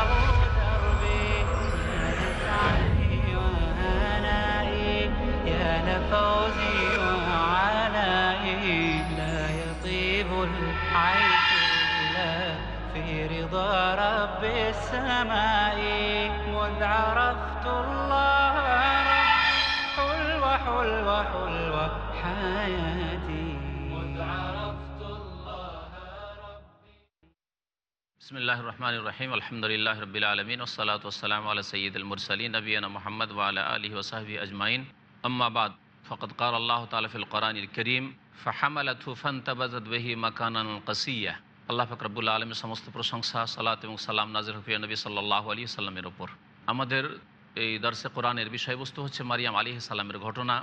رضا رب السماء مذ عرفت الله ربي حلوة حلوة حلوة حياتي. مذ عرفت الله ربي. بسم الله الرحمن الرحيم. الحمد لله رب العالمين والصلاة والسلام على سيد المرسلين نبينا محمد وعلى آله وصحبه أجمعين. أما بعد فقد قال الله تعالى في القرآن الكريم فحملته فانتبذت به مكانا قسية. আল্লাহ ফকরবুল আলমের সমস্ত প্রশংসা, সালাত এবং সালাম নাজির হফিয়া নবী সাল্লাহ আলী সাল্লামের ওপর আমাদের এই দর্শে কোরআনের বিষয়বস্তু হচ্ছে মারিয়াম আলী সালামের ঘটনা।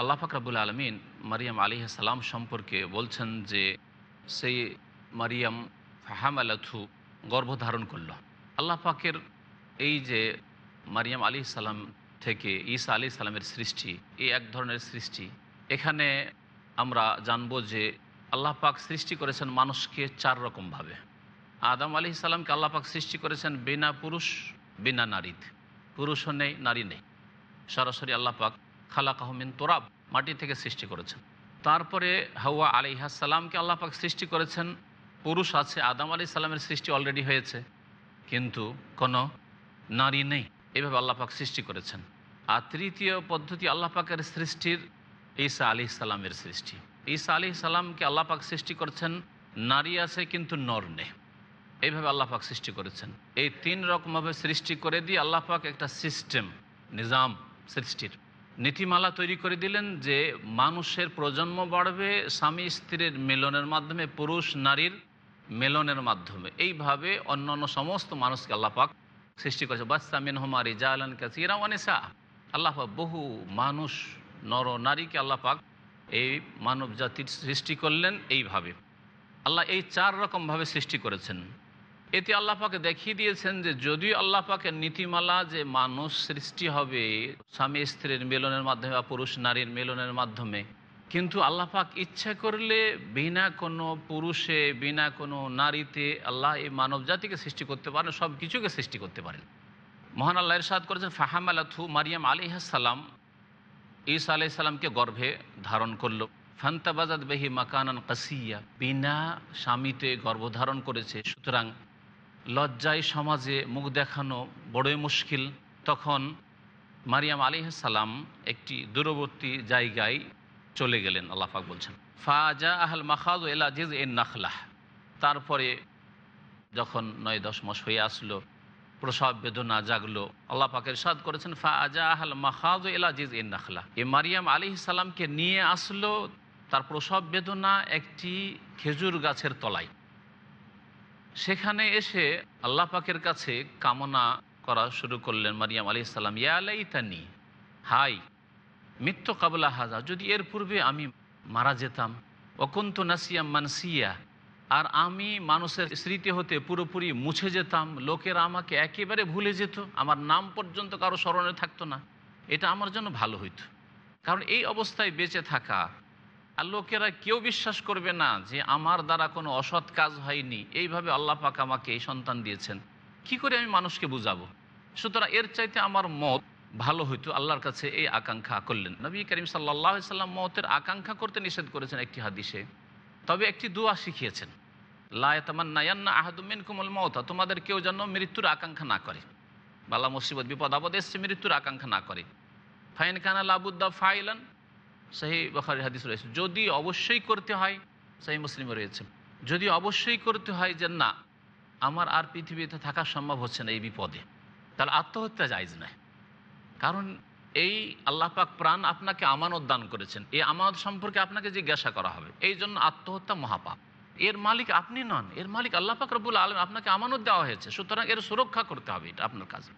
আল্লাহ ফাকরাবুল আলমিন মারিয়াম আলী সালাম সম্পর্কে বলছেন যে, সেই মারিয়াম ফাহামালাথু গর্ভধারণ করল। আল্লাহ পাকের এই যে মারিয়াম আলী সালাম থেকে ঈসা আলী সালামের সৃষ্টি, এই এক ধরনের সৃষ্টি। এখানে আমরা জানব যে আল্লাহ পাক সৃষ্টি করেছেন মানুষকে চার রকমভাবে আদম আলী সালামকে আল্লাহ পাক সৃষ্টি করেছেন বিনা পুরুষ, বিনা নারীত পুরুষও নেই, নারী নেই। সরাসরি আল্লাহ পাক খালাক আহমিন তোরাব, মাটি থেকে সৃষ্টি করেছেন। তারপরে হাওয়া আলিহাসাল্লামকে আল্লাহ পাক সৃষ্টি করেছেন। পুরুষ আছে, আদম আলি সাল্লামের সৃষ্টি অলরেডি হয়েছে। কিন্তু কোনো নারী নেই, এভাবে আল্লাহ পাক সৃষ্টি করেছেন। আর তৃতীয় পদ্ধতি আল্লাহ পাকের সৃষ্টির ঈসা আলি সাল্লামের সৃষ্টি। ঈসা আলি সাল্লামকে আল্লাহ পাক সৃষ্টি করেছেন, নারী আছে কিন্তু নর নেই। এইভাবে আল্লাহ পাক সৃষ্টি করেছেন। এই তিন রকমভাবে সৃষ্টি করে দিয়ে আল্লাহ পাক একটা সিস্টেম, নিজাম সৃষ্টির। নীতিমালা তৈরি করে দিলেন যে মানুষের প্রজন্ম বাড়বে স্বামী স্ত্রীর মিলনের মাধ্যমে, পুরুষ নারীর মেলনের মাধ্যমে। এইভাবে অন্যান্য সমস্ত মানুষকে আল্লাপাক সৃষ্টি করেছে বাস্তামিন হোমারি জালান কাসিরা অনেসা আল্লাপাক বহু মানুষ, নর নারীকে আল্লাপাক এই মানব জাতির সৃষ্টি করলেন এইভাবে। আল্লাহ এই চার রকমভাবে সৃষ্টি করেছেন। এতে আল্লাহ পাকে দেখিয়ে দিয়েছেন যে যদিও আল্লাহ পাকের নীতিমালা যে মানুষ সৃষ্টি হবে স্বামী স্ত্রীর মিলনের মাধ্যমে বা পুরুষ নারীর মিলনের মাধ্যমে, কিন্তু আল্লাহ পাক ইচ্ছা করলে বিনা কোনো পুরুষে, বিনা কোনো নারীতে আল্লাহ এই মানব জাতিকে সৃষ্টি করতে পারেন সব কিছুকে সৃষ্টি করতে পারেন। মহান আল্লাহ এর ইরশাদ করেছেন ফাহাম আলাথু মারিয়াম আলিহাসাল্লাম ঈসা আলি সাল্লামকে গর্ভে ধারণ করল। ফান্তাবাজাদ বেহি মাকানান কাসিয়া, বিনা স্বামীতে গর্ভধারণ করেছে। সুতরাং লজ্জায় সমাজে মুখ দেখানো বড়ই মুশকিল। তখন মারিয়াম আলিহাসাল্লাম একটি দূরবর্তী জায়গায় চলে গেলেন আল্লাহাক বলছেন। ফাজা আহল মাখাজ এলাজিজ এ নাখলাহ। তারপরে যখন নয় দশ মাস হয়ে আসলো প্রসব বেদনা জাগলো। আল্লাহ পাকের সাদ করেছেন ফা আজা আহল মাখাজ এলা জিজ এ নাখলা। এ মারিয়াম আলি সালামকে নিয়ে আসলো, তার প্রসব বেদনা একটি খেজুর গাছের তলায়। সেখানে এসে আল্লাহ পাকের কাছে কামনা করা শুরু করলেন মারিয়াম আলি সাল্লাম ইয়ালাই তানি হাই মৃত্যু কাবলা হাজা যদি এর পূর্বে আমি মারা যেতাম অকুন্ত নাসিয়াম মানসিয়া আর আমি মানুষের স্মৃতি হতে পুরোপুরি মুছে যেতাম, লোকেরা আমাকে একেবারে ভুলে যেত, আমার নাম পর্যন্ত কারও স্মরণে থাকতো না। এটা আমার জন্য ভালো হইতো। কারণ এই অবস্থায় বেঁচে থাকা, আর লোকেরা কেউ বিশ্বাস করবে না যে আমার দ্বারা কোনো অসৎ কাজ হয়নি। এইভাবে আল্লাহ পাক আমাকে এই সন্তান দিয়েছেন। কি করে আমি মানুষকে বুঝাবো? সুতরাং এর চাইতে আমার মত ভালো হইতো, আল্লাহর কাছে এই আকাঙ্ক্ষা করলেন। নবী করিম সাল্লাহ সাল্লাম মতের আকাঙ্ক্ষা করতে নিষেধ করেছেন একটি হাদিসে। তবে একটি দোয়া শিখিয়েছেন। লায়াতামান্নায়ান্না আহাদুমিন কুমল মতা তোমাদের কেউ যেন মৃত্যুর আকাঙ্ক্ষা না করে। বালা মুসিবত, বিপদ, আপদ এসছে, মৃত্যুর আকাঙ্ক্ষা না করে। ফাইন খানা লাবুদ্দা ফাইলান সেই বখারি হাদিস রয়েছে। যদি অবশ্যই করতে হয় সেই মুসলিমে রয়েছে। যদি অবশ্যই করতে হয় যে না, আমার আর পৃথিবীতে থাকা সম্ভব হচ্ছে না এই বিপদে, তাহলে আত্মহত্যা যাইজ নয়। কারণ এই আল্লাহ পাক প্রাণ আপনাকে আমানত দান করেছেন। এই আমানত সম্পর্কে আপনাকে জিজ্ঞাসা করা হবে। এই জন্য আত্মহত্যা মহাপাপ। এর মালিক আপনি নন। এর মালিক আল্লাহ পাক রবুল আলম আপনাকে আমানত দেওয়া হয়েছে। সুতরাং এর সুরক্ষা করতে হবে এটা আপনার কাজে।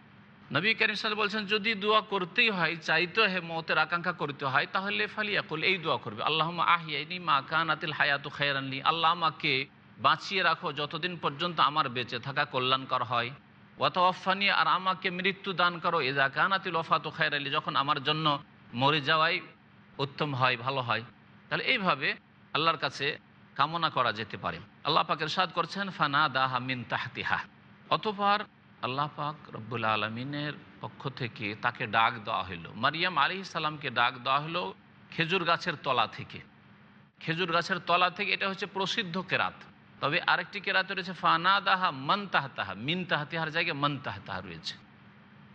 নবী করিম সাল বলছেন যদি দোয়া করতেই হয় চাইতে হয় মতের আকাঙ্ক্ষা করতে হয়, তাহলে ফালিয়াকুল এই দোয়া করবে। আল্লাহ আহিয়াইনি মা কানাতিল হায়াতু খায়রানলি আল্লাহ আমাকে বাঁচিয়ে রাখো যতদিন পর্যন্ত আমার বেঁচে থাকা কল্যাণকর হয়। ওয়াতওয়াফানি আর আমাকে মৃত্যু দান করো। এজা কানাতিল ওফাতু খায়রালি যখন আমার জন্য মরে যাওয়াই উত্তম হয়, ভালো হয়। তাহলে এইভাবে আল্লাহর কাছে কামনা করা যেতে পারে। আল্লাহ পাকের সাদ করছেন ফানা দাহা মিন তাহতিহা। অতপর আল্লাহ পাক রব্বুল আলমিনের পক্ষ থেকে তাকে ডাক দেওয়া হলো। মারিয়াম আলি সালামকে ডাক দেওয়া হলো খেজুর গাছের তলা থেকে। খেজুর গাছের তলা থেকে, এটা হচ্ছে প্রসিদ্ধ কেরাত। তবে আরেকটি কেরাতে রয়েছে ফানা দাহা মন তাহতাহা মিন তাহাতিহার জায়গায় মন তাহতাহা রয়েছে।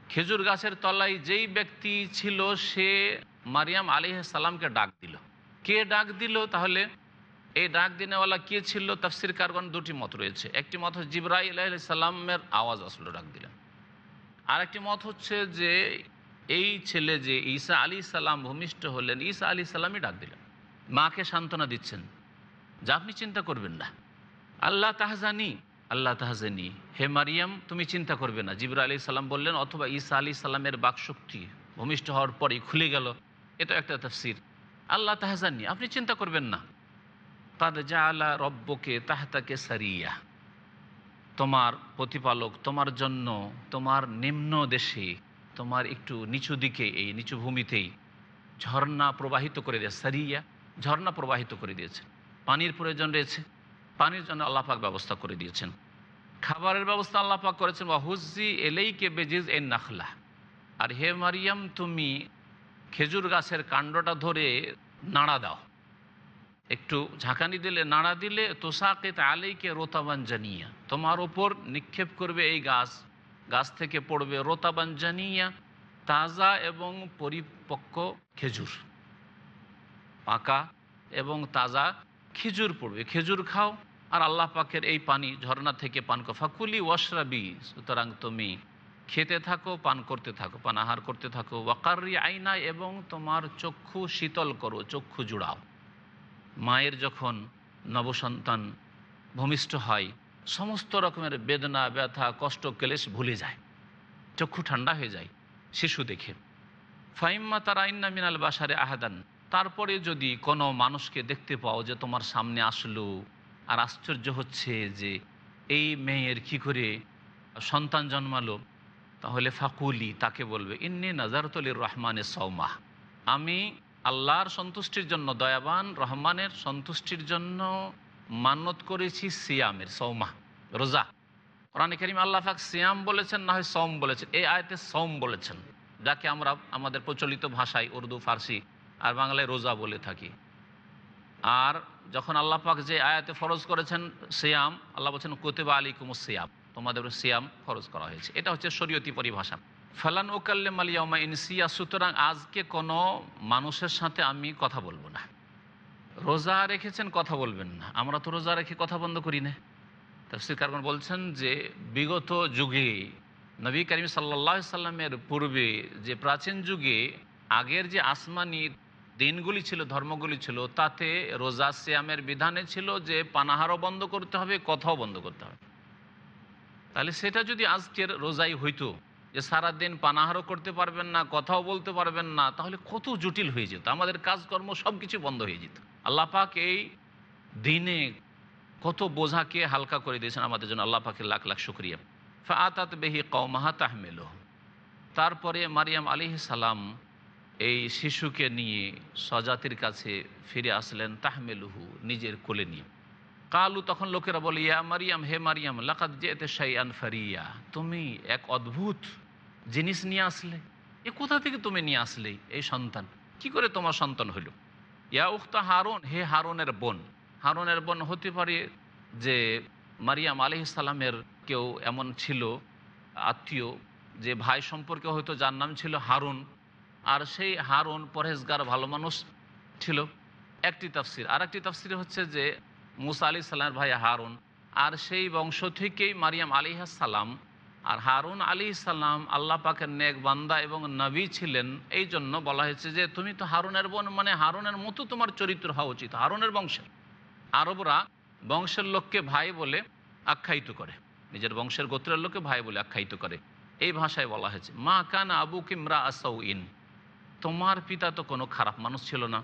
খেজুর গাছের তলায় যেই ব্যক্তি ছিল, সে মারিয়াম আলী সালামকে ডাক দিল। কে ডাক দিল? তাহলে এই ডাক দিনেওয়ালা কে ছিল? তাফসির কারগণ দুটি মত রয়েছে। একটি মত হচ্ছে জিব্রাই সাল্লামের আওয়াজ আসলো, ডাক দিলেন। আরেকটি মত হচ্ছে যে এই ছেলে যে ঈসা আলী সাল্লাম ভূমিষ্ঠ হলেন, ঈসা আলী সাল্লামই ডাক দিলেন। মাকে সান্ত্বনা দিচ্ছেন। যা আপনি চিন্তা করবেন না। আল্লাহ তাহজানি আল্লাহ তাহজানি। হে মারিয়াম, তুমি চিন্তা করবে না। জিবরা আলী সাল্লাম বললেন, অথবা ঈসা আলী সাল্লামের বাকশক্তি ভূমিষ্ঠ হওয়ার পরই খুলে গেল। এটা একটা তফসির। আল্লাহ তাহজানি, আপনি চিন্তা করবেন না। কাদ যা জালা রব্বকে তাহতাকে সারিয়া। তোমার প্রতিপালক তোমার জন্য, তোমার নিম্ন দেশে, তোমার একটু নিচু দিকে, এই নিচু ভূমিতেই ঝর্ণা প্রবাহিত করে দিয়েছে। সারিয়া, ঝর্ণা প্রবাহিত করে দিয়েছে। পানির প্রয়োজন রয়েছে। পানির জন্য আল্লাপাক ব্যবস্থা করে দিয়েছেন। খাবারের ব্যবস্থা আল্লাপাক করেছেন ওয়াহুজি এলেইকে বেজিজ এ নাখলা। আর হে মারিয়াম, তুমি খেজুর গাছের কাণ্ডটা ধরে নাড়া দাও। একটু ঝাঁকানি দিলে, নাড়া দিলে তোষাকে আলেইকে রোতাবান জানিয়া। তোমার ওপর নিক্ষেপ করবে এই গাছ গাছ থেকে পড়বে রোতাবান জানিয়া, তাজা এবং পরিপক্ক খেজুর। পাকা এবং তাজা খেজুর পড়বে। খেজুর খাও, আর আল্লাহ পাকের এই পানি ঝর্ণা থেকে পান কর। ফাকুলি ওয়াশরাবি, সুতরাং তুমি খেতে থাকো, পান করতে থাকো, পান আহার করতে থাকো। ওয়াকারি আইনা, এবং তোমার চক্ষু শীতল করো, চক্ষু জুড়াও। মায়ের যখন নবসন্তান ভূমিষ্ঠ হয়, সমস্ত রকমের বেদনা, ব্যথা, কষ্ট, ক্লেশ ভুলে যায়। চক্ষু ঠান্ডা হয়ে যায়, শিশু দেখে। ফাইম্মা তারা ইন্না মিনাল বাসারে আহাদান তারপরে যদি কোনো মানুষকে দেখতে পাও যে তোমার সামনে আসলো আর আশ্চর্য হচ্ছে যে এই মেয়ের কি করে সন্তান জন্মালো, তাহলে ফাকুলি তাকে বলবে, ইন্নি নাজারতলির রহমানের সৌমা আমি আল্লাহর সন্তুষ্টির জন্য, দয়াবান রহমানের সন্তুষ্টির জন্য মান্যত করেছি সিয়ামের সৌমা রোজা। কোরআন করিম আল্লাহ ফাক সিয়াম বলেছেন, না হয় সৌম বলেছেন, এই আয়তে সৌম বলেছেন, যাকে আমরা আমাদের প্রচলিত ভাষায় উর্দু, ফার্সি আর বাংলায় রোজা বলে থাকি। আর যখন আল্লাহ পাক যে আয়াতে ফরজ করেছেন সিয়াম, আল্লাহ বলছেন, কোতেবা আলী কুমুস সিয়াম। তোমাদের সিয়াম ফরজ করা হয়েছে। এটা হচ্ছে শরীয়তি পরিভাষা। ফালান ওকাল্লেম আলিয়ামা ইনসিয়া, সুতরাং আজকে কোনো মানুষের সাথে আমি কথা বলব না। রোজা রেখেছেন, কথা বলবেন না। আমরা তো রোজা রেখে কথা বন্ধ করি না। তফসির কারণ বলছেন যে, বিগত যুগে নবী করিম সাল্লা সাল্লামের পূর্বে যে প্রাচীন যুগে আগের যে আসমানি দিনগুলি ছিল, ধর্মগুলি ছিল, তাতে রোজা সিয়ামের বিধানে ছিল যে পানাহারও বন্ধ করতে হবে, কথাও বন্ধ করতে হবে। তাহলে সেটা যদি আজকের রোজাই হইতো, যে সারাদিন পানাহারও করতে পারবেন না, কথাও বলতে পারবেন না, তাহলে কত জটিল হয়ে যেত, আমাদের কাজকর্ম সব কিছু বন্ধ হয়ে যেত। আল্লাহ পাক এই দিনে কত বোঝাকে হালকা করে দিয়েছেন আমাদের জন্য, আল্লাহ পাকের লাখ লাখ শুক্রিয়া। ফাআতাত বেহি কৌমাহা তাহমেল তারপরে মারিয়াম আলি সালাম এই শিশুকে নিয়ে সজাতির কাছে ফিরে আসলেন তাহমেলুহু নিজের কোলে নিয়ে। কালু তখন লোকেরা বলে, ইয়া মারিয়াম, হে মারিয়াম লাকাত যেতে শাইয়ান ফারিয়া। তুমি এক অদ্ভুত জিনিস নিয়ে আসলে। এ কোথা থেকে তুমি নিয়ে আসলে এই সন্তান? কি করে তোমার সন্তান হইল? ইয়া উক্তা হারুন, হে হারুনের বোন। হারুনের বোন হতে পারে যে মারিয়াম আলি সালামের কেউ এমন ছিল, আত্মীয়, যে ভাই সম্পর্কে হয়তো যার নাম ছিল হারুন। আর সেই হারুন পরহেজগার ভালো মানুষ ছিল। একটি তাফসির। আর একটি তাফসির হচ্ছে যে মুসা আলি সাল্লামের ভাই হারুন। আর সেই বংশ থেকেই মারিয়াম আলী সালাম আর হারুন আলী সাল্লাম আল্লাহ পাকের নেক বান্দা এবং নবী ছিলেন। এই জন্য বলা হয়েছে যে তুমি তো হারুনের বোন মানে হারুনের মতো তোমার চরিত্র হওয়া উচিত, হারুনের বংশের আরবরা বংশের লোককে ভাই বলে আখ্যায়িত করে, নিজের বংশের গোত্রের লোককে ভাই বলে আখ্যায়িত করে। এই ভাষায় বলা হয়েছে, মা কান আবু কিমরা আসাউইন তোমার পিতা তো কোনো খারাপ মানুষ ছিল না।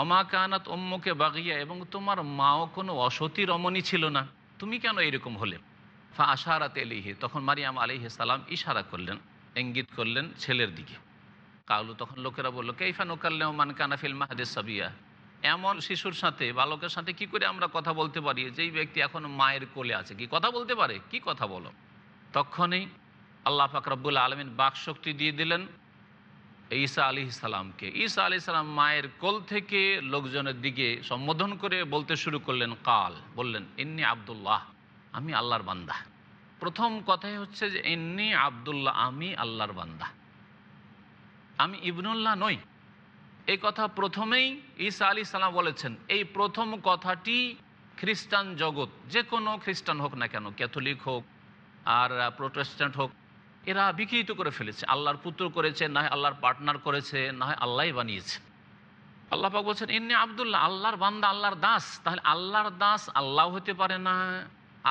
অমা কানাত অম্মকে বাগিয়া এবং তোমার মাও কোনো অসতী রমণী ছিল না। তুমি কেন এরকম হলে? ফা আশারাত এলিহি, তখন মারিয়াম আলিহ সালাম ইশারা করলেন, ইঙ্গিত করলেন ছেলের দিকে। কাউলু তখন লোকেরা বলল, কেইফা নোকাল্লে মান কানাফিল মাহাদে সাবিয়া? এমন শিশুর সাথে, বালকের সাথে কি করে আমরা কথা বলতে পারি? যেই ব্যক্তি এখন মায়ের কোলে আছে, কি কথা বলতে পারে? কি কথা বলো? তখনই আল্লাহ ফাকরাবুল আলমিন বাক শক্তি দিয়ে দিলেন ঈসা আলি সালামকে। ঈসা আলি সালাম মায়ের কোল থেকে লোকজনের দিকে সম্বোধন করে বলতে শুরু করলেন, কাল। বললেন, ইন্নি আবদুল্লাহ, আমি আল্লাহর বান্দা। প্রথম কথাই হচ্ছে যে, ইন্নি আবদুল্লাহ, আমি আল্লাহর বান্দা। আমি ইবনুল্লাহ নই। এই কথা প্রথমেই ঈসা আলী সালাম বলেছেন। এই প্রথম কথাটি খ্রিস্টান জগৎ, যে কোনো খ্রিস্টান হোক না কেন, ক্যাথলিক হোক আর প্রোটেস্ট্যান্ট হোক এরা বিকৃত করে ফেলেছে। আল্লাহর পুত্র করেছে, না হয় আল্লাহর পার্টনার করেছে, না হয় আল্লাহই বানিয়েছে। আল্লাহ পাক বলছেন এমনি আবদুল্লাহ, আল্লাহর বান্দা, আল্লাহর দাস। তাহলে আল্লাহর দাস আল্লাহ হতে পারে না,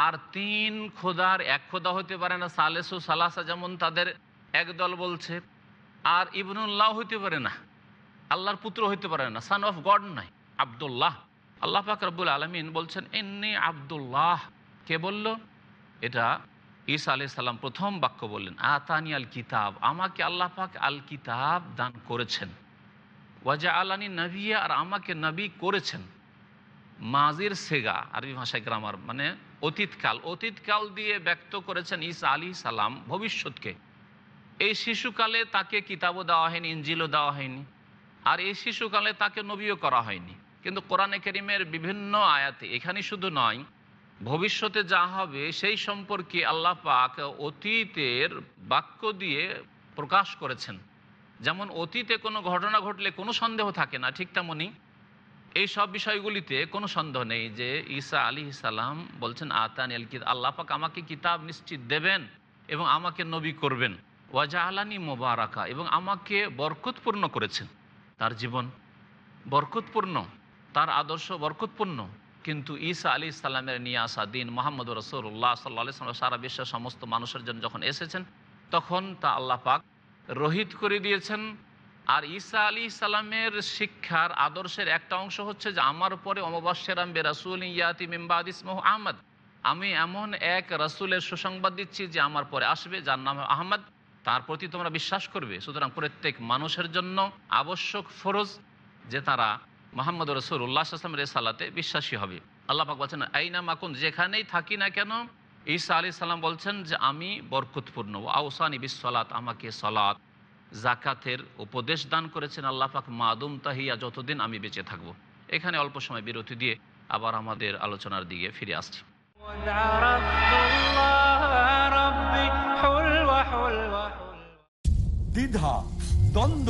আর তিন খোদার এক খোদা হতে পারে না। সালেসু, সালাসা যেমন তাদের একদল বলছে, আর ইবনুল্লাহ হতে পারে না, আল্লাহর পুত্র হইতে পারে না। সান অফ গড নাই, আবদুল্লাহ। আল্লাহ পাক রব্বুল আলমিন বলছেন এমনি আবদুল্লাহ। কে বলল? এটা ঈসা আলি সাল্লাম প্রথম বাক্য বললেন, আতানি আল কিতাব। আমাকে আল্লাহ পাক আল কিতাব দান করেছেন। ওয়াজা আলানি নবিয়া, আর আমাকে নবী করেছেন। মাজির সেগা, আরবি ভাষায় গ্রামার মানে অতীতকাল অতীতকাল দিয়ে ব্যক্ত করেছেন ঈসা আলী সালাম ভবিষ্যৎকে। এই শিশুকালে তাকে কিতাবও দেওয়া হয়নি, ইঞ্জিলও দেওয়া হয়নি, আর এই শিশুকালে তাকে নবীও করা হয়নি। কিন্তু কোরআনে করিমের বিভিন্ন আয়াতে, এখানে শুধু নয় ভবিষ্যতে যা হবে, সেই সম্পর্কে আল্লাহ পাক অতীতের বাক্য দিয়ে প্রকাশ করেছেন। যেমন অতীতে কোনো ঘটনা ঘটলে কোনো সন্দেহ থাকে না, ঠিক তেমনই এই সব বিষয়গুলিতে কোনো সন্দেহ নেই যে ঈসা আলী সালাম বলছেন, আতান এল কিত আল্লাহ পাক আমাকে কিতাব নিশ্চিত দেবেন এবং আমাকে নবী করবেন। ওয়াজা আলানি মোবারাকা, এবং আমাকে বরকতপূর্ণ করেছেন। তার জীবন বরকতপূর্ণ, তার আদর্শ বরকতপূর্ণ। কিন্তু ঈসা আলী ইসলামের নিয়ে আসা দিন মোহাম্মদ রসুল্লাহ সাল্লা সারা বিশ্বের সমস্ত মানুষের জন্য যখন এসেছেন, তখন তা আল্লাহ পাক রহিত করে দিয়েছেন। আর ঈসা আলী ইসলামের শিক্ষার আদর্শের একটা অংশ হচ্ছে যে, আমার পরে অমবাসেরাম বে রাসুল ইয়াতি মিমবাদ ইসমহ আহমদ। আমি এমন এক রাসুলের সুসংবাদ দিচ্ছি যে, আমার পরে আসবে, যার নাম আহমদ। তার প্রতি তোমরা বিশ্বাস করবে। সুতরাং প্রত্যেক মানুষের জন্য আবশ্যক ফরজ যে, তারা মোহাম্মদ রসুল্লাহাম রেসালাতে বিশ্বাসী হবে। আল্লাহ পাক বলছেন, আইনা মাকুন, যেখানেই থাকি না কেন? ঈসা আলি সাল্লাম বলছেন যে, আমি বরকতপূর্ণ। আউসানি বিশ্বলাত আমাকে সলাত জাকাতের উপদেশ দান করেছেন আল্লাহ পাক। মাদুম তাহিয়া, যতদিন আমি বেঁচে থাকব। এখানে অল্প সময় বিরতি দিয়ে আবার আমাদের আলোচনার দিকে ফিরে আসছি। দ্বিধা, দ্বন্দ্ব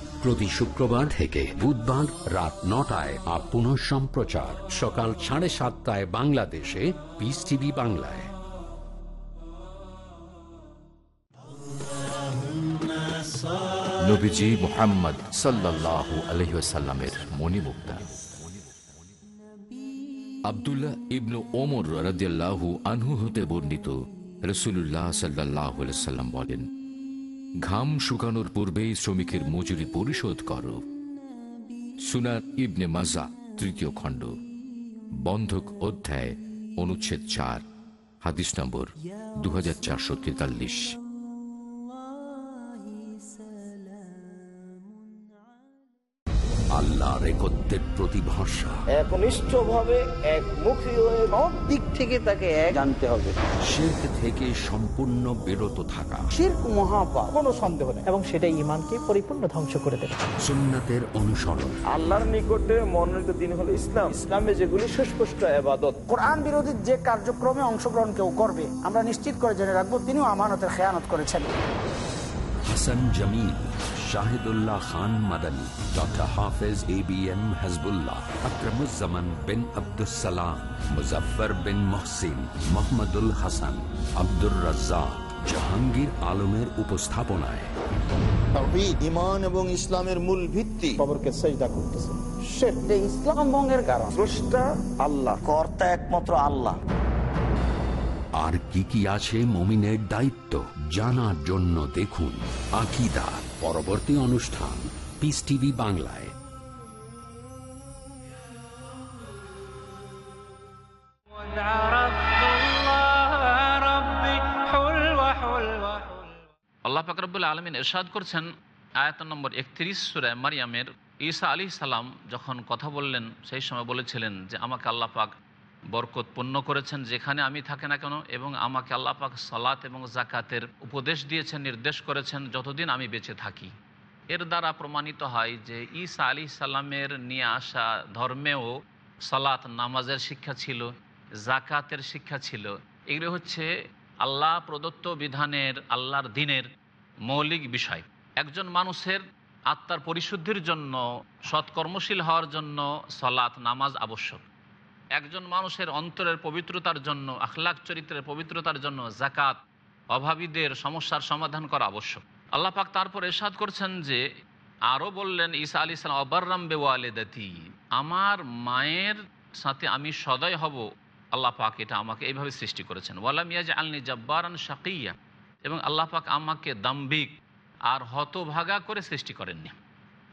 প্রতি শুক্রবার থেকে বুধবার রাত নটায় আর পুনঃ সম্প্রচার। সকাল সাড়ে সাতটায় বাংলাদেশে পিস টিভি বাংলায়। নবীজি মোহাম্মদ আবদুল্লাহ ইবনু ওমর রাদিয়াল্লাহু আনহু হতে বর্ণিত রসুল্লাহ সাল্লাহ বলেন ঘাম শুকানোর পূর্বেই শ্রমিকের মজুরি পরিশোধ কর। সুনার ইবনে মাজা, তৃতীয় খণ্ড, বন্ধক অধ্যায়, অনুচ্ছেদ চার, হাদিস নম্বর দু হাজার চারশো তেতাল্লিশ। আল্লাহর একত্রের প্রতি ভরসা একনিষ্ঠভাবে একমুখী হয়ে সব দিক থেকে তাকে এক জানতে হবে। শির্ক থেকে সম্পূর্ণ বিরত থাকা। শির্ক মহাপা কোনো সন্দেহ নেই। এবং সেটা ইমানকে পরিপূর্ণ ধ্বংস করে দেবে। সুন্নাতের অনুসরণ। আল্লাহর নিকটে মনোনীত দিন হলো ইসলাম। ইসলামে যেগুলি সুস্পষ্ট আবাদত কোরআন বিরোধী যে কার্যক্রমে অংশগ্রহণ কেউ করবে আমরা নিশ্চিত করে জেনে রাখব তিনিও আমানতের খেয়ানত করেছেন। Hasan Jamil Shahidullah Khan Madani doctor Hafez A B M Hizbullah bin Abdussalam Muzaffar bin Mohsin Mohammadul Hasan Abdur Jahangir আলমের উপস্থাপনায়। ইমান এবং ইসলামের মূল ভিত্তি। খবরকে সেজদা করতেছে। সেটা ইসলাম ভঙ্গের কারণ। স্রষ্টা আল্লাহ কর্তা একমাত্র আল্লাহ। আর কি কি আছে মমিনের দায়িত্ব জানার জন্য দেখুন আকিদা। পরবর্তী অনুষ্ঠান পিস টিভি বাংলায়। আল্লাহ ফাকরবুল আলমিন এরশাদ করছেন আয়াত নম্বর একত্রিশ সুরায় মারিয়ামের ঈসা আলী সালাম যখন কথা বললেন, সেই সময় বলেছিলেন যে, আমাকে আল্লাহ পাক বরকত পূর্ণ করেছেন যেখানে আমি থাকি না কেন, এবং আমাকে আল্লাহ পাক সালাত এবং জাকাতের উপদেশ দিয়েছেন, নির্দেশ করেছেন যতদিন আমি বেঁচে থাকি। এর দ্বারা প্রমাণিত হয় যে ঈসা আলী সাল্লামের নিয়ে আসা ধর্মেও সালাত নামাজের শিক্ষা ছিল জাকাতের শিক্ষা ছিল। এগুলো হচ্ছে আল্লাহ প্রদত্ত বিধানের, আল্লাহর দিনের মৌলিক বিষয়। একজন মানুষের আত্মার পরিশুদ্ধির জন্য, সৎকর্মশীল হওয়ার জন্য সলাৎ নামাজ আবশ্যক। একজন মানুষের অন্তরের পবিত্রতার জন্য আখলাক চরিত্রের পবিত্রতার জন্য জাকাত অভাবীদের সমস্যার সমাধান করা আবশ্যক। আল্লাহ পাক তারপর এরশাদ করছেন যে, আরও বললেন, ঈসা আলী সালাম, অবার্রাম বেওয়ালেদাতি, আমার মায়ের সাথে আমি সদয় হব। আল্লাহ পাক এটা আমাকে এইভাবে সৃষ্টি করেছেন। ওয়ালাম ইয়াজ আলনি জব্বারান শাকিয়া, এবং আল্লাহ পাক আমাকে দাম্বিক আর হতভাগা করে সৃষ্টি করেননি।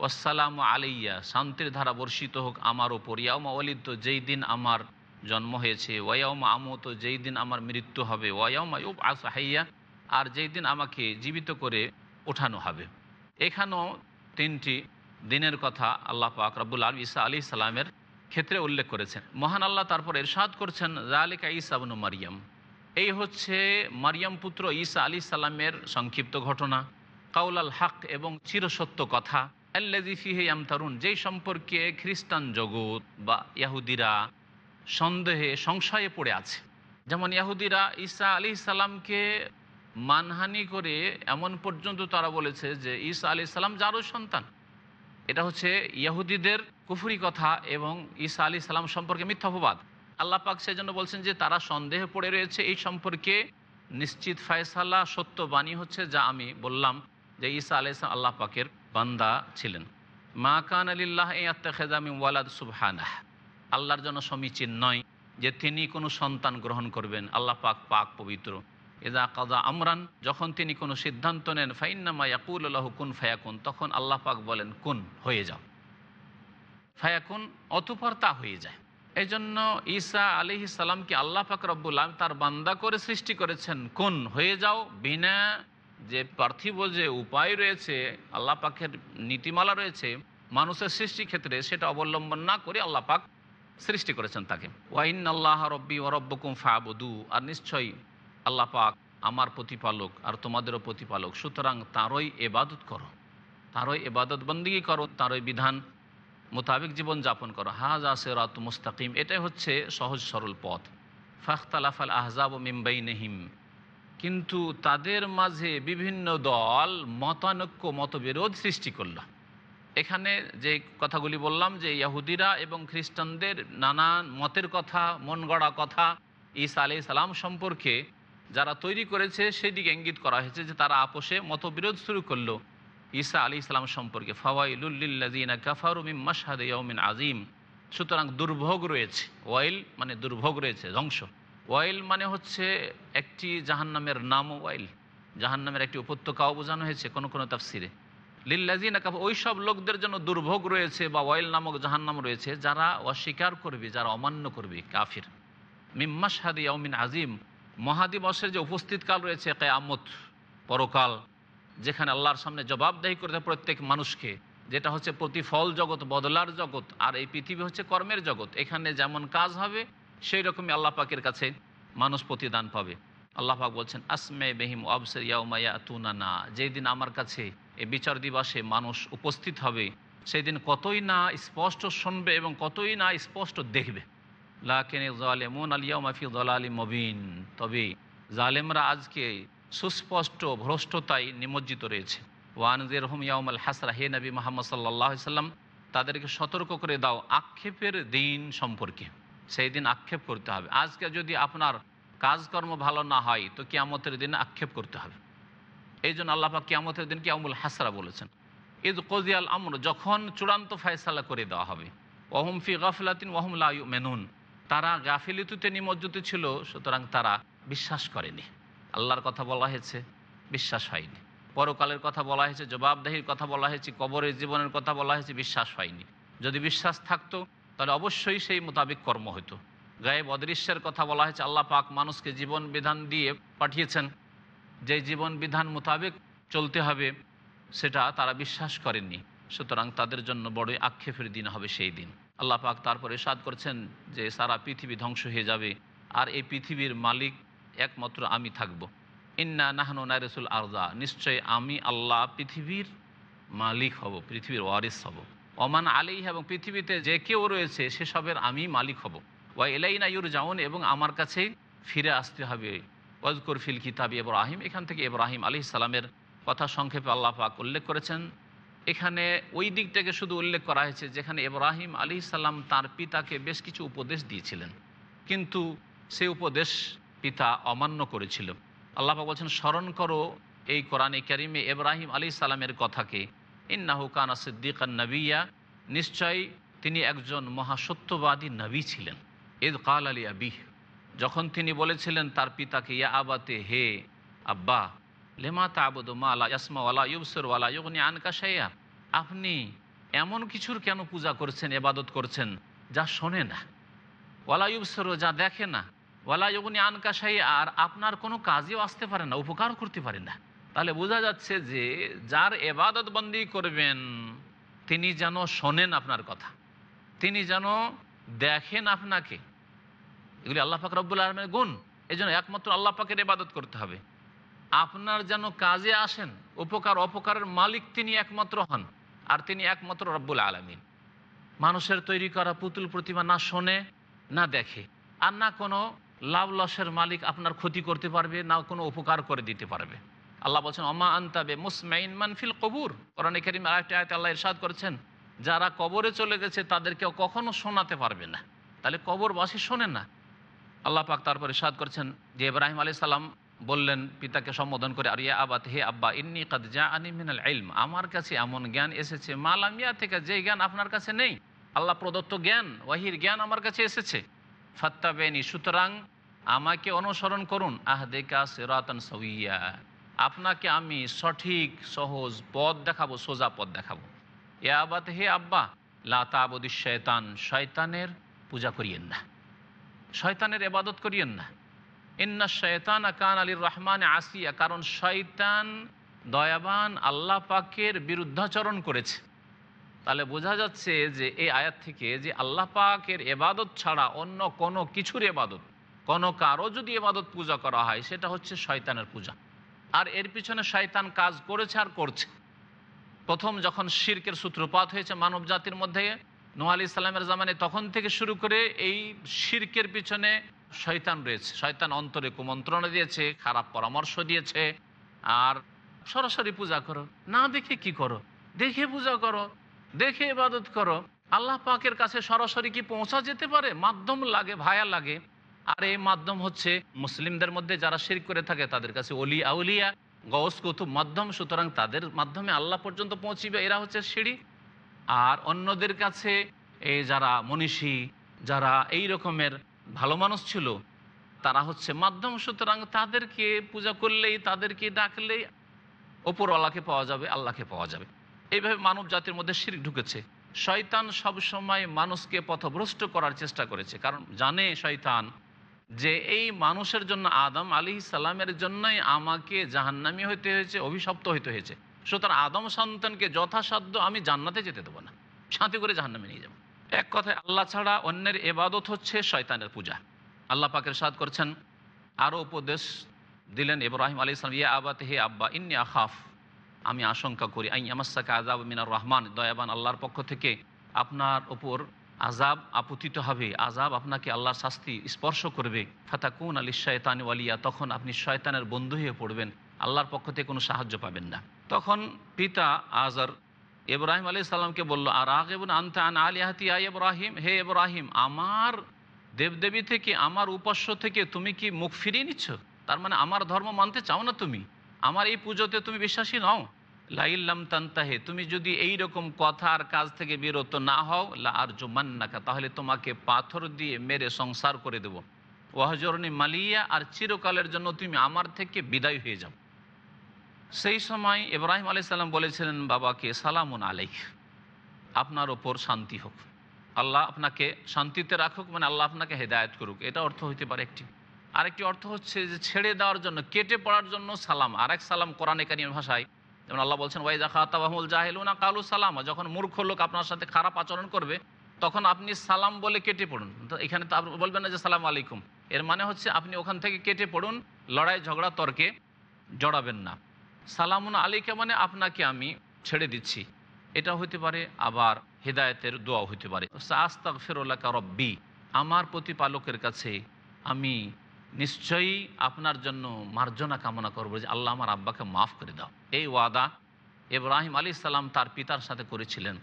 ওয়াসালাম আলাইয়া, শান্তির ধারা বর্ষিত হোক আমার ওপর। ইয়াউমা তো যেই দিন আমার জন্ম হয়েছে ওয়াউমা তো যেই দিন আমার মৃত্যু হবে ওয়াউমা ইউব আস হাইয়া, আর যেই দিন আমাকে জীবিত করে ওঠানো হবে। এখানেও তিনটি দিনের কথা আল্লাহ পাক রব্বুল আলম ইসা আলী সালামের ক্ষেত্রে উল্লেখ করেছেন। মহান আল্লাহ তারপর এরশাদ করছেন জালিকা ইসাবনু মারিয়াম। এই হচ্ছে মারিয়াম পুত্র ঈসা আলী সাল্লামের সংক্ষিপ্ত ঘটনা, কাউলাল হক এবং চিরসত্য কথা। আল্লাজিফিহে আমতারুন যেই সম্পর্কে খ্রিস্টান জগৎ বা ইয়াহুদিরা সন্দেহে, সংশয়ে পড়ে আছে। যেমন ইয়াহুদিরা ঈসা আলী সাল্লামকে মানহানি করে এমন পর্যন্ত তারা বলেছে যে, ঈসা আলী সাল্লাম যারও সন্তান। এটা হচ্ছে ইয়াহুদিদের কুফুরি কথা এবং ঈসা আলী সাল্লাম সম্পর্কে মিথ্যাপবাদ আল্লাহ পাক সেজন্য বলছেন যে, তারা সন্দেহে পড়ে রয়েছে এই সম্পর্কে নিশ্চিত ফয়সালা সত্য বাণী হচ্ছে যা আমি বললাম যে, ঈসা আলি আল্লাহ পাকের বান্দা ছিলেন। মা কান আলিল্লাহ এই আত্মাখেজামি ওয়ালাদ সুবহানাহ। আল্লাহর জন্য সমীচীন নয় যে তিনি কোনো সন্তান গ্রহণ করবেন। আল্লাহ পাক পাক পবিত্র। এজা কাজা আমরান, যখন তিনি কোনো সিদ্ধান্ত নেন, ফাইন্নামা ইয়াকুল আল্লাহ কুন ফায়াকুন, তখন আল্লাহ পাক বলেন, কুন, হয়ে যাও। ফায়াকুন, অতপর তা হয়ে যায়। এই জন্য ঈসা আলি সালামকে আল্লাহ পাক রব্বুল আলম তার বান্দা করে সৃষ্টি করেছেন। কোন, হয়ে যাও, বিনা যে পার্থিব যে উপায় রয়েছে, আল্লাহ পাকের নীতিমালা রয়েছে, মানুষের সৃষ্টি ক্ষেত্রে সেটা অবলম্বন না করে আল্লাহ পাক সৃষ্টি করেছেন তাকে। ওয়াইন আল্লাহ রব্বি ওরব্বকুম ফাবুদু। আর নিশ্চয়ই আল্লাহ পাক আমার প্রতিপালক আর তোমাদেরও প্রতিপালক। সুতরাং তারই এবাদত করো। তারই এবাদত বন্দিগি করো। তারই বিধান মোতাবেক জীবন যাপন করো। হাজা সেরাত মুস্তাকিম। এটাই হচ্ছে সহজ সরল পথ। ফাখতালাফাল আহজাব মিম্বাই নেহিম কিন্তু তাদের মাঝে বিভিন্ন দল, মতানৈক্য, মতবিরোধ সৃষ্টি করল। এখানে যে কথাগুলি বললাম, যে ইয়াহুদিরা এবং খ্রিস্টানদের নানান মতের কথা, মন গড়া কথা, ঈসা আলি সালাম সম্পর্কে যারা তৈরি করেছে, সেদিকে ইঙ্গিত করা হয়েছে যে তারা আপোষে মতবিরোধ শুরু করল ঈসা আলী ইসলাম সম্পর্কে। ফাওয়াইলুল্লিল্লাজিনা কাফারুমিম মাসাদ ইয়মিন আজিম সুতরাং দুর্ভোগ রয়েছে, ওয়াইল মানে দুর্ভোগ রয়েছে, ধ্বংস। ওয়াইল মানে হচ্ছে একটি জাহান্নামের নাম ওয়াইল। জাহান্নামের একটি উপত্যকাও বোঝানো হয়েছে কোনো কোনো তাফসিরে। লিল্লাজিনা ওই সব লোকদের জন্য দুর্ভোগ রয়েছে বা ওয়াইল নামক জাহান্নাম রয়েছে যারা অস্বীকার করবে, যারা অমান্য করবে, কাফির। মিম্মা সাদি ইয়মিন আজিম মহাদিবসের যে উপস্থিতকাল রয়েছে কেয়ামত, পরকাল, যেখানে আল্লাহর সামনে জবাবদাহি করতে প্রত্যেক মানুষকে, যেটা হচ্ছে প্রতিফল জগৎ, বদলার জগৎ, আর এই পৃথিবী হচ্ছে কর্মের জগৎ। এখানে যেমন কাজ হবে সেই রকমই আল্লাহ পাকের কাছে মানুষ প্রতিদান পাবে। আল্লাহ পাক বলছেন, আসমে বেহিম আবসের ইয়াউমাইয়া তুনানা যেই দিন আমার কাছে এই বিচার দিবসে মানুষ উপস্থিত হবে সেই দিন কতই না স্পষ্ট শুনবে এবং কতই না স্পষ্ট দেখবে। লাকেনে জালেমুন মবিন। তবে জালেমরা আজকে সুস্পষ্ট ভ্রষ্টতায় নিমজ্জিত রয়েছে। ওয়ানজির হুম ইয়াউমাল হাসরা, হে নবী মোহাম্মদ সাল্লাহ সাল্লাম, তাদেরকে সতর্ক করে দাও আক্ষেপের দিন সম্পর্কে। সেই দিন আক্ষেপ করতে হবে। আজকে যদি আপনার কাজকর্ম ভালো না হয়, তো কিয়ামতের দিন আক্ষেপ করতে হবে। এই জন্য আল্লাহাক কিয়ামতের দিন কিয়ামুল হাসরা বলেছেন। ঈদ কজিয়াল আমর, যখন চূড়ান্ত ফয়সালা করে দেওয়া হবে। ওহম ফি গাফিলাতিন ওহম লায়ু মেনুন তারা গাফিলিতুতে নিমজ্জিত ছিল, সুতরাং তারা বিশ্বাস করেনি। আল্লাহর কথা বলা হয়েছে, বিশ্বাস হয়নি। পরকালের কথা বলা হয়েছে, জবাবদাহির কথা বলা হয়েছে, কবরের জীবনের কথা বলা হয়েছে, বিশ্বাস হয়নি। যদি বিশ্বাস থাকতো তাহলে অবশ্যই সেই মোতাবেক কর্ম হতো গায়েব অদৃশ্যের কথা বলা হয়েছে, আল্লাহ পাক মানুষকে জীবন বিধান দিয়ে পাঠিয়েছেন। যে জীবন বিধান মোতাবেক চলতে হবে, সেটা তারা বিশ্বাস করেননি। সুতরাং তাদের জন্য বড়ই আক্ষেপের দিন হবে সেই দিন। আল্লাহ পাক তারপরে সাদ করছেন যে, সারা পৃথিবী ধ্বংস হয়ে যাবে, আর এই পৃথিবীর মালিক একমাত্র আমি থাকব। ইন্না নাহনু নাইরসুল আরজা নিশ্চয় আমি আল্লাহ পৃথিবীর মালিক হব, পৃথিবীর ওয়ারিস হব। ওমান আলী এবং পৃথিবীতে যে কেউ রয়েছে, সেসবের আমি মালিক হব। ওয়া এলাইনা ইউর জাউন এবং আমার কাছে ফিরে আসতে হবে। ওয়াজকুর ফিল কিতাব ইব্রাহিম, এখান থেকে ইব্রাহিম আলী সালামের কথা সংক্ষেপে আল্লাহ পাক উল্লেখ করেছেন। এখানে ওই দিকটাকে শুধু উল্লেখ করা হয়েছে যেখানে ইব্রাহিম আলী সাল্লাম তার পিতাকে বেশ কিছু উপদেশ দিয়েছিলেন। কিন্তু সে উপদেশ পিতা অমান্য করেছিল। আল্লাহ বলছেন, স্মরণ করো এই কোরআনে করিমে ইব্রাহিম আলী সালামের কথাকে। ইন্নাহু কানা সিদ্দিকান নবিয়া। নিশ্চয়ই তিনি একজন মহাসত্যবাদী নবী ছিলেন। ইদ কাল আলী আবিহ। যখন তিনি বলেছিলেন তার পিতাকে, ইয়া আবাতে, হে আব্বা, লেমা তাবুদ মালা ইয়াসমা ওয়ালা ইউবসর ওয়ালা ইউগনি আনকা আপনি এমন কিছুর কেন পূজা করছেন, এবাদত করছেন, যা শোনে না? ওয়ালা ইউবসর, যা দেখে না? ওয়ালা ইউগনি আনকা আর আপনার কোনো কাজেও আসতে পারে না উপকার করতে পারে না। তাহলে বোঝা যাচ্ছে যে যার এবাদত বন্দি করবেন, তিনি যেন শোনেন আপনার কথা, তিনি যেন দেখেন আপনাকে। এগুলি আল্লাহ পাক রব্বুল আলমের গুণ। এই জন্য একমাত্র আল্লাহ পাকের ইবাদত করতে হবে। আপনার যেন কাজে আসেন, উপকার, অপকারের মালিক তিনি একমাত্র হন, আর তিনি একমাত্র রব্বুল আলমিন। মানুষের তৈরি করা পুতুল প্রতিমা না শোনে, না দেখে, আর না কোনো লাভ লসের মালিক আপনার ক্ষতি করতে পারবে, না কোনো উপকার করে দিতে পারবে। আল্লাহ বলছেন অমা আন্তাবে মুসমাইন মানফিল কবুর। কোরআনে করিম আরেকটা আয়তে আল্লাহ ইরশাদ করেছেন, যারা কবরে চলে গেছে তাদেরকে কখনো শোনাতে পারবে না। তাহলে কবরবাসী শোনে না। আল্লাহ পাক তারপরে সাদ করছেন যে ইব্রাহিম আলি সাল্লাম বললেন পিতাকে সম্বোধন করে, আর ইয়া আবাত, হে আব্বা, ইন্নি কাদ যা আনি মিনাল ইলম। আমার কাছে এমন জ্ঞান এসেছে মালামিয়া থেকে যে জ্ঞান আপনার কাছে নেই, আল্লাহ প্রদত্ত জ্ঞান, ওয়াহির জ্ঞান আমার কাছে এসেছে। ফাত্তা বেনি সুতরাং আমাকে অনুসরণ করুন আহ আহদেকা সেরাতন সইয়া আপনাকে আমি সঠিক, সহজ পথ দেখাবো, সোজা পথ দেখাবো। এ আবাদ হে আব্বা লাতা আবদি শয়তান শয়তানের পূজা করিয়েন না। শয়তানের এবাদত করিয়েন না। ইন্না শয়তান কান আলীর রহমান আসিয়া, কারণ শয়তান দয়াবান, আল্লাহ পাকের বিরুদ্ধাচরণ করেছে। তাহলে বোঝা যাচ্ছে যে এই আয়াত থেকে যে আল্লাহ পাকের এবাদত ছাড়া অন্য কোনো কিছুর এবাদত, কোনো কারও যদি এবাদত পূজা করা হয়, সেটা হচ্ছে শয়তানের পূজা। আর এর পিছনে শয়তান কাজ করেছে আর করছে। প্রথম যখন শির্কের সূত্রপাত হয়েছে মানব জাতির মধ্যে নোয়া আলি ইসলামের জামানে তখন থেকে শুরু করে এই শির্কের পিছনে শয়তান রয়েছে। শয়তান অন্তরে কুমন্ত্রণা দিয়েছে, খারাপ পরামর্শ দিয়েছে, আর সরাসরি পূজা করো। না দেখে কি করো? দেখে পূজা করো, দেখে ইবাদত করো। আল্লাহ পাকের কাছে সরাসরি কি পৌঁছা যেতে পারে? মাধ্যম লাগে, ভায়া লাগে। আর এই মাধ্যম হচ্ছে মুসলিমদের মধ্যে যারা শির করে থাকে, তাদের কাছে অলি আউলিয়া গস কুতুব মাধ্যম, সুতরাং তাদের মাধ্যমে আল্লাহ পর্যন্ত পৌঁছিবে, এরা হচ্ছে সিঁড়ি আর অন্যদের কাছে এই যারা মনীষী, যারা এই রকমের ভালো মানুষ ছিল, তারা হচ্ছে মাধ্যম, সুতরাং তাদেরকে পূজা করলেই, তাদেরকে ডাকলেই ওপরওয়ালাকে পাওয়া যাবে, আল্লাহকে পাওয়া যাবে। এইভাবে মানব জাতির মধ্যে শির ঢুকেছে। শয়তান সবসময় মানুষকে পথভ্রষ্ট করার চেষ্টা করেছে, কারণ জানে শয়তান যে এই মানুষের জন্য আদম আলী সালামের জন্যই আমাকে জাহান্নামি হইতে হয়েছে, অভিশপ্ত হইতে হয়েছে। সুতরাং আদম সন্তানকে যথাসাধ্য আমি জান্নাতে যেতে দেবো না। সাথে করে জাহান্নামে নিয়ে যাব। এক কথায় আল্লাহ ছাড়া অন্যের এবাদত হচ্ছে শয়তানের পূজা। আল্লাহ পাকের সাদ করছেন আরও উপদেশ দিলেন ইব্রাহিম আলী ইসলাম ইয়া আবাতে হে আব্বা, ইন্নি আখাফ। আমি আশঙ্কা করি আই আমাসাকে আজাব মিনার রহমান, দয়াবান আল্লাহর পক্ষ থেকে আপনার ওপর আজাব আপতিত হবে। আজাব আপনাকে আল্লাহর শাস্তি স্পর্শ করবে। ফাতা ফাতাকুন আলী শয়তান ওয়ালিয়া, তখন আপনি শয়তানের বন্ধু হয়ে পড়বেন। আল্লাহর পক্ষ থেকে কোনো সাহায্য পাবেন না। তখন পিতা আজার ইব্রাহিম আলী সাল্লামকে বলল আর আগেবন আনতে আন আলিয়াহাতি আই ইব্রাহিম? হে ইব্রাহিম, আমার দেবদেবী থেকে, আমার উপাস্য থেকে তুমি কি মুখ ফিরিয়ে নিচ্ছ? তার মানে আমার ধর্ম মানতে চাও না তুমি? আমার এই পুজোতে তুমি বিশ্বাসী নও? লাইল্লাম তান্তাহে, তুমি যদি এই রকম কথা আর কাজ থেকে বিরত না হও, লা আর জুমান্নাকা তাহলে তোমাকে পাথর দিয়ে মেরে সংসার করে দেব। ওয়াহজরনি মালিয়া, আর চিরকালের জন্য তুমি আমার থেকে বিদায় হয়ে যাও। সেই সময় ইব্রাহিম আলি সাল্লাম বলেছিলেন, বাবাকে সালামুন আলাইক, আপনার ওপর শান্তি হোক। আল্লাহ আপনাকে শান্তিতে রাখুক মানে আল্লাহ আপনাকে হেদায়ত করুক। এটা অর্থ হইতে পারে একটি। আরেকটি অর্থ হচ্ছে যে, ছেড়ে দেওয়ার জন্য, কেটে পড়ার জন্য সালাম। আরেক সালাম কোরআনে ভাষায় যেমন আল্লাহ বলছেন ওয়াইদা খাতাবাহুল জাহেলুনা কালু সালাম। যখন মূর্খ লোক আপনার সাথে খারাপ আচরণ করবে, তখন আপনি সালাম বলে কেটে পড়ুন। তো এখানে তো বলবেন না যে সালাম আলাইকুম। এর মানে হচ্ছে আপনি ওখান থেকে কেটে পড়ুন, লড়াই, ঝগড়া, তর্কে জড়াবেন না। সালামুন আলীকে মানে আপনাকে আমি ছেড়ে দিচ্ছি। এটা হইতে পারে আবার হেদায়েতের দোয়া হইতে পারে। আস্তাক ফেরোল্লাকা রব্বি, আমার প্রতিপালকের কাছে আমি নিশ্চয়ই আপনার জন্য মার্জনা কামনা করব যে আল্লাহ আমার আব্বাকে মাফ করে দাও। এই ওয়াদা ইব্রাহিম আলী সাল্লাম তার পিতার সাথে করেছিলেন।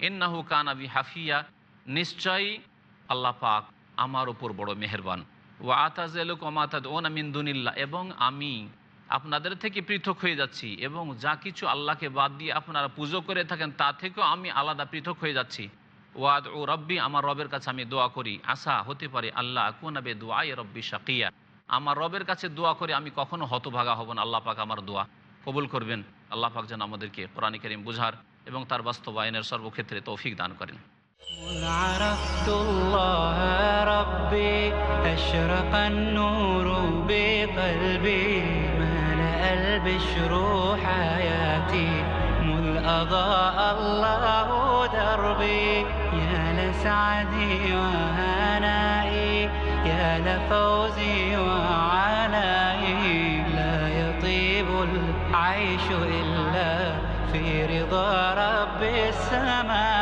ইন্নাহু কান আবি হাফিয়া। নিশ্চয়ই আল্লাহ পাক আমার ওপর বড় মেহরবান। ও আতাজেলুক ওমাতাদ ওনা মিন্দুনিল্লা এবং আমি আপনাদের থেকে পৃথক হয়ে যাচ্ছি এবং যা কিছু আল্লাহকে বাদ দিয়ে আপনারা পুজো করে থাকেন তা থেকেও আমি আলাদা পৃথক হয়ে যাচ্ছি। ওয়াদ ও রব্বি আমার রবের কাছে আমি দোয়া করি আশা হতে পারে আল্লাহ কুনাবে দোয়া এ রব্বি শাকিয়া আমার রবের কাছে দোয়া করে আমি কখনো হতভাগা হব না আল্লাহ পাক আমার দোয়া কবুল করবেন আল্লাহ পাক যেন আমাদেরকে কোরআন করিম বুঝার এবং তার বাস্তবায়নের সর্বক্ষেত্রে তৌফিক দান করেন مذ عرفت الله ربي أشرق النور بقلبي ملأ البشر حياتي مذ أضاء الله دربي يا لسعدي وهنائي يا لفوزي وعنائي لا يطيب العيش إلا في رضا رب السماء.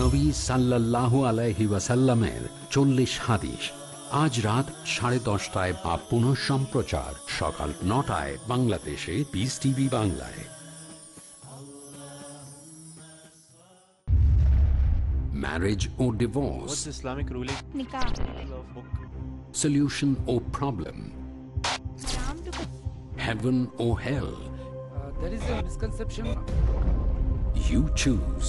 নবী সাল্লাল্লাহু আলাইহি ওয়াসাল্লামের চল্লিশ হাদিস আজ রাত সাড়ে দশটায় বা পুনঃ সম্প্রচার সকাল নটায় বাংলাদেশে পিস টিভি বাংলায় marriage O divorce Islamic ruling? Nikah. solution or problem Islam to heaven or hell there is a misconception. you choose